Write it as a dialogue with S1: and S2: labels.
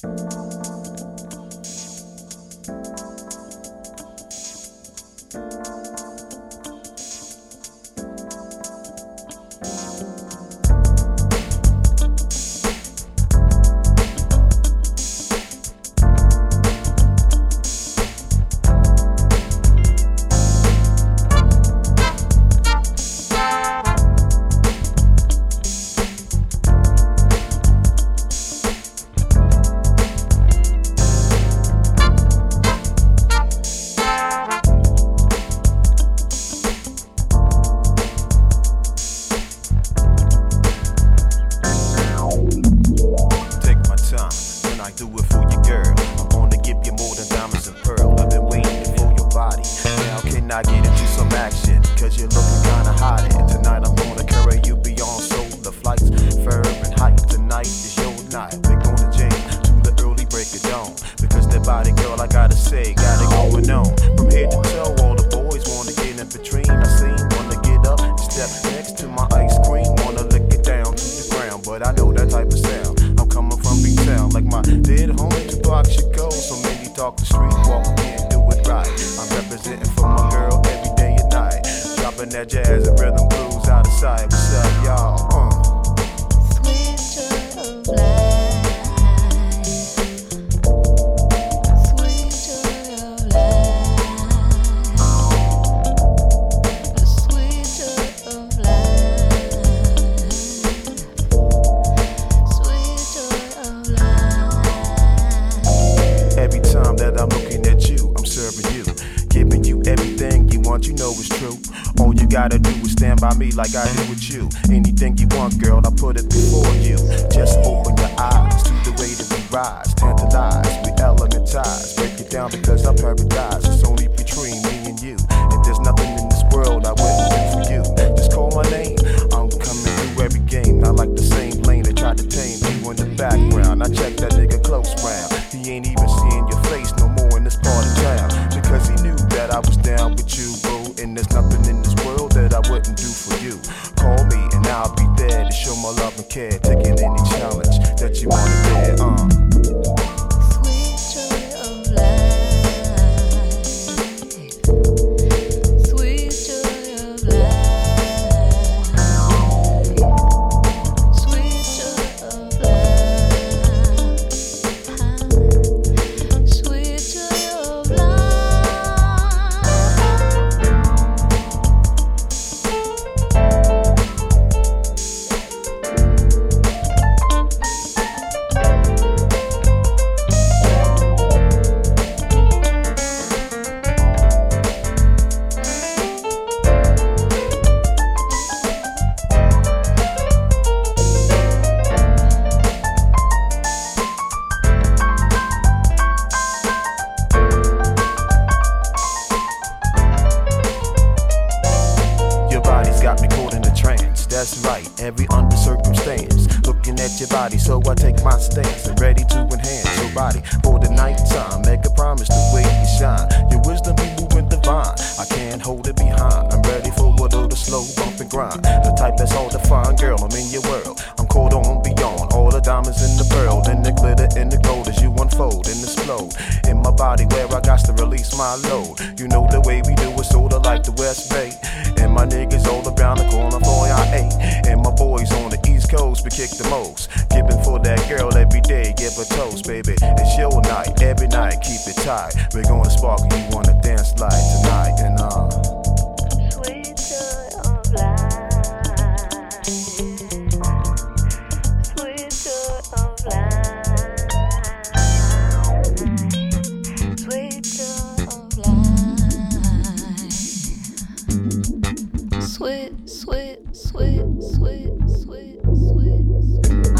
S1: Take I do it for you, girl. I'm gonna give you more than diamonds and pearl. I've been waiting for your body. Now can I get into some action? Cause you're looking kinda hot. And tonight I'm gonna talk the street walk, can't do it right. I'm representing for my girl every day and night. Dropping that jazz and rhythm blues out of sight. What's up, y'all? You know it's true. All you gotta do is stand by me like I do with you. Anything you want, girl, I put it before you. Just open your eyes to the way that we rise. Tantalize, we elementize. Break it down because I'm paradise. It's only between me and you. And there's nothing in this world I wouldn't care. Taking any challenge that you wanna That's right, every under circumstance. Looking at your body, so I take my stance and ready to enhance your body for the night time. Make a promise the way you shine. Your wisdom be moving divine. I can't hold it behind. I'm ready for a little slow bump and grind. The type that's to find, girl. I'm in your world. I'm caught on beyond all the diamonds in the pearl, and the glitter and the gold as you unfold and explode in my body where I got to release my load. You know the way we do it, sorta like the West Bay. we kick the most. Giving for that girl every day, give a toast, baby. It's your night, every night, keep it tight. We're gonna spark and you wanna dance like tonight and uh.
S2: Sweet joy of life. sweet, sweet, sweet, sweet. Thank you.